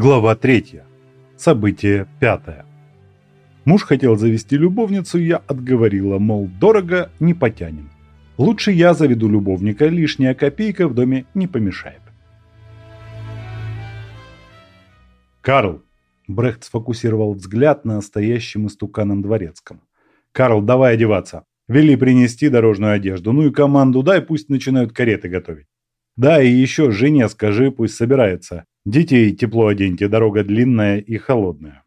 Глава 3. Событие 5. Муж хотел завести любовницу, я отговорила, мол, дорого, не потянем. Лучше я заведу любовника, лишняя копейка в доме не помешает. «Карл!» – Брехт сфокусировал взгляд на стоящем истуканом дворецком. «Карл, давай одеваться. Вели принести дорожную одежду. Ну и команду дай, пусть начинают кареты готовить. Да, и еще жене скажи, пусть собирается. Детей тепло оденьте, дорога длинная и холодная.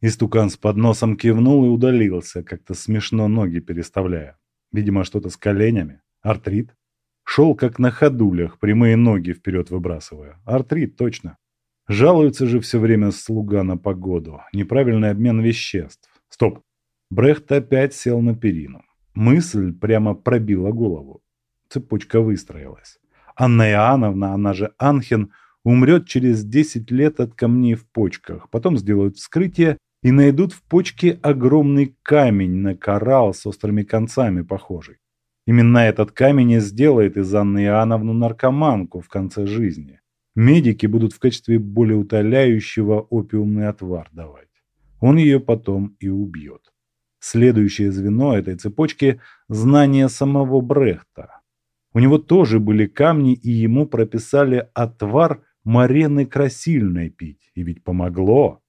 Истукан с подносом кивнул и удалился, как-то смешно ноги переставляя. Видимо, что-то с коленями. Артрит. Шел как на ходулях, прямые ноги вперед выбрасывая. Артрит, точно. Жалуется же все время слуга на погоду. Неправильный обмен веществ. Стоп. Брехт опять сел на перину. Мысль прямо пробила голову. Цепочка выстроилась. Анна Иоанновна, она же Анхен, умрет через 10 лет от камней в почках. Потом сделают вскрытие и найдут в почке огромный камень на коралл с острыми концами похожий. Именно этот камень и сделает из Анны Иоанновну наркоманку в конце жизни. Медики будут в качестве болеутоляющего опиумный отвар давать. Он ее потом и убьет. Следующее звено этой цепочки – знание самого Брехта. У него тоже были камни, и ему прописали отвар Марены Красильной пить, и ведь помогло.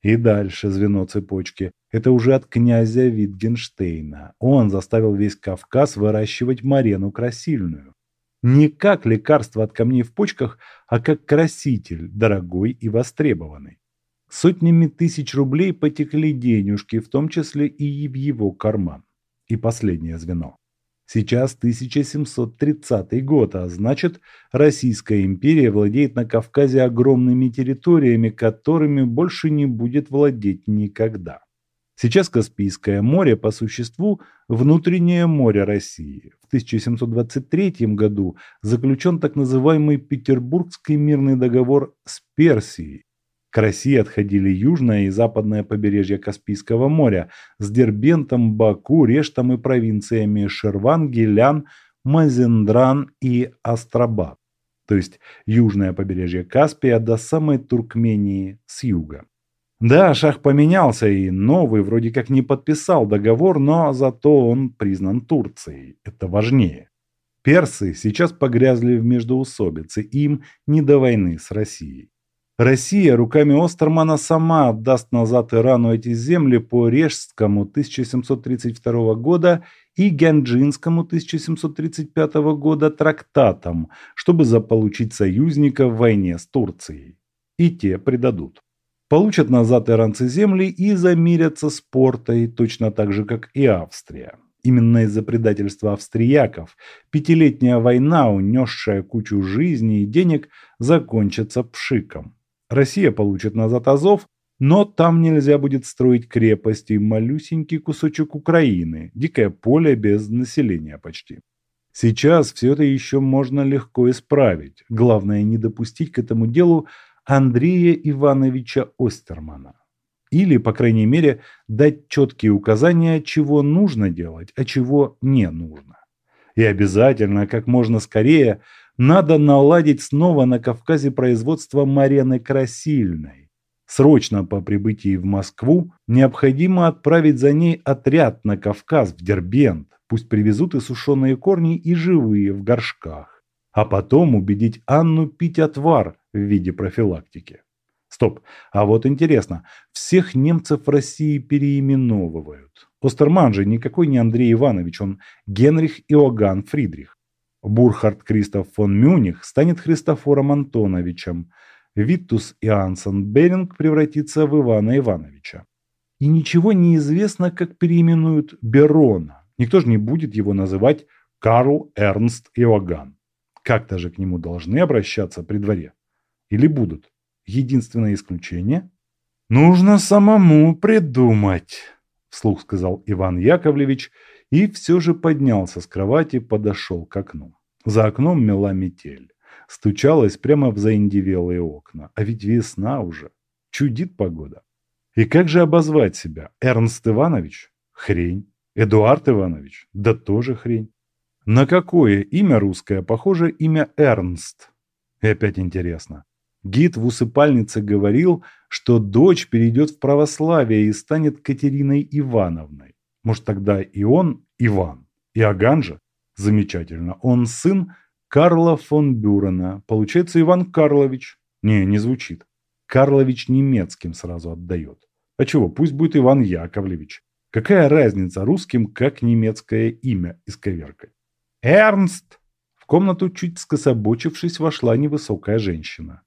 И дальше звено цепочки. Это уже от князя Витгенштейна. Он заставил весь Кавказ выращивать Марену Красильную. Не как лекарство от камней в почках, а как краситель, дорогой и востребованный. Сотнями тысяч рублей потекли денежки, в том числе и в его карман. И последнее звено. Сейчас 1730 год, а значит, Российская империя владеет на Кавказе огромными территориями, которыми больше не будет владеть никогда. Сейчас Каспийское море по существу внутреннее море России. В 1723 году заключен так называемый Петербургский мирный договор с Персией, к России отходили южное и западное побережье Каспийского моря с Дербентом, Баку, Рештом и провинциями Шерван, Гелян, Мазендран и Астрабад, то есть южное побережье Каспия до самой Туркмении с юга. Да, шах поменялся и новый вроде как не подписал договор, но зато он признан Турцией. Это важнее. Персы сейчас погрязли в междоусобице, им не до войны с Россией. Россия руками Остермана сама отдаст назад Ирану эти земли по Режскому 1732 года и Гянджинскому 1735 года трактатам, чтобы заполучить союзника в войне с Турцией. И те предадут. Получат назад иранцы земли и замирятся с портой, точно так же, как и Австрия. Именно из-за предательства австрияков пятилетняя война, унесшая кучу жизней и денег, закончится пшиком. Россия получит назад Азов, но там нельзя будет строить крепости, малюсенький кусочек Украины, дикое поле без населения почти. Сейчас все это еще можно легко исправить. Главное не допустить к этому делу Андрея Ивановича Остермана. Или, по крайней мере, дать четкие указания, чего нужно делать, а чего не нужно. И обязательно, как можно скорее, надо наладить снова на Кавказе производство Марены Красильной. Срочно по прибытии в Москву необходимо отправить за ней отряд на Кавказ, в Дербент. Пусть привезут и сушеные корни, и живые в горшках. А потом убедить Анну пить отвар в виде профилактики. Стоп, а вот интересно, всех немцев России переименовывают. Остерман же никакой не Андрей Иванович, он Генрих Иоганн Фридрих. Бурхард Кристоф фон Мюних станет Христофором Антоновичем, Витус Йонассен Беринг превратится в Ивана Ивановича. И ничего не известно, как переименуют Бирона. Никто же не будет его называть Карл Эрнст Иоганн. Как-то же к нему должны обращаться при дворе. Или будут. Единственное исключение – нужно самому придумать, вслух сказал Иван Яковлевич и все же поднялся с кровати, подошел к окну. За окном мела метель. Стучалась прямо в заиндевелые окна. А ведь весна уже. Чудит погода. И как же обозвать себя? Эрнст Иванович? Хрень. Эдуард Иванович? Да тоже хрень. На какое имя русское похоже имя Эрнст? И опять интересно. Гид в усыпальнице говорил, что дочь перейдет в православие и станет Катериной Ивановной. Может, тогда и он Иван. Иоганн же? Замечательно. Он сын Карла фон Бюрена. Получается, Иван Карлович. Не, не звучит. Карлович немецким сразу отдает. А чего, пусть будет Иван Яковлевич. Какая разница русским, как немецкое имя исковеркать? Эрнст! В комнату, чуть скособочившись, вошла невысокая женщина.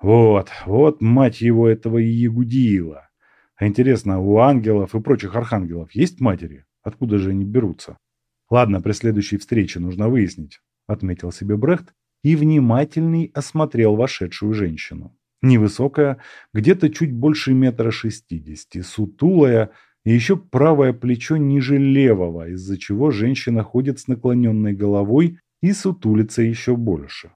Вот, вот мать его этого Ягудиила. А интересно, у ангелов и прочих архангелов есть матери? Откуда же они берутся? Ладно, при следующей встрече нужно выяснить, отметил себе Брехт и внимательней осмотрел вошедшую женщину. Невысокая, где-то чуть больше метра шестидесяти, сутулая и еще правое плечо ниже левого, из-за чего женщина ходит с наклоненной головой и сутулится еще больше.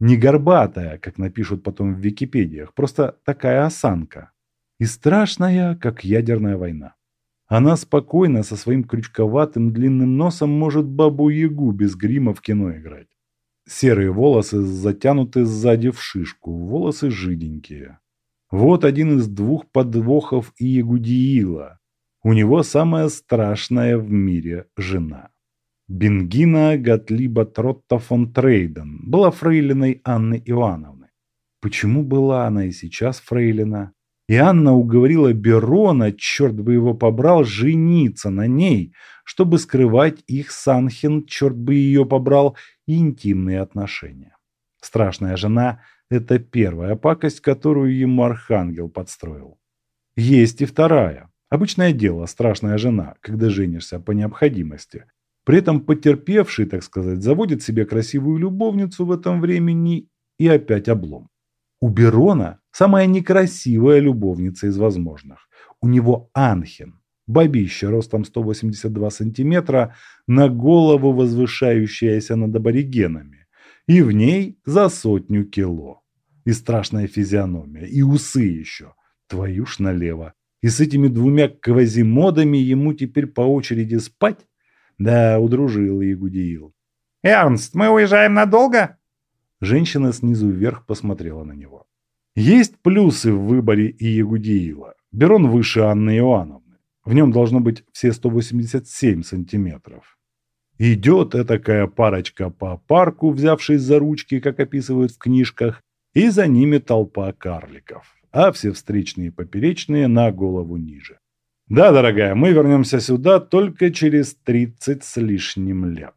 Не горбатая, как напишут потом в Википедиях, просто такая осанка. И страшная, как ядерная война. Она спокойно со своим крючковатым длинным носом может бабу-ягу без грима в кино играть. Серые волосы затянуты сзади в шишку, волосы жиденькие. Вот один из двух подвохов Иегудиила. У него самая страшная в мире жена. Бенгина Гатлиба Тротта фон Трейден была фрейлиной Анны Иоанновны. Почему была она и сейчас фрейлина? И Анна уговорила Берона, черт бы его побрал, жениться на ней, чтобы скрывать их Санхин, черт бы ее побрал, интимные отношения. Страшная жена – это первая пакость, которую ему Архангел подстроил. Есть и вторая. Обычное дело – страшная жена, когда женишься по необходимости. При этом потерпевший, так сказать, заводит себе красивую любовницу в этом времени и опять облом. У Берона самая некрасивая любовница из возможных. У него Анхен, бабища ростом 182 сантиметра, на голову возвышающаяся над аборигенами, и в ней за сотню кило. И страшная физиономия, и усы еще, твою ж налево. И с этими двумя квазимодами ему теперь по очереди спать? Да, удружил и Гудиил. «Эрнст, мы уезжаем надолго?» Женщина снизу вверх посмотрела на него. Есть плюсы в выборе Иегудиила. Берон выше Анны Иоанновны. В нем должно быть все 187 сантиметров. Идет этакая парочка по парку, взявшись за ручки, как описывают в книжках, и за ними толпа карликов, а все встречные и поперечные на голову ниже. Да, дорогая, мы вернемся сюда только через 30 с лишним лет.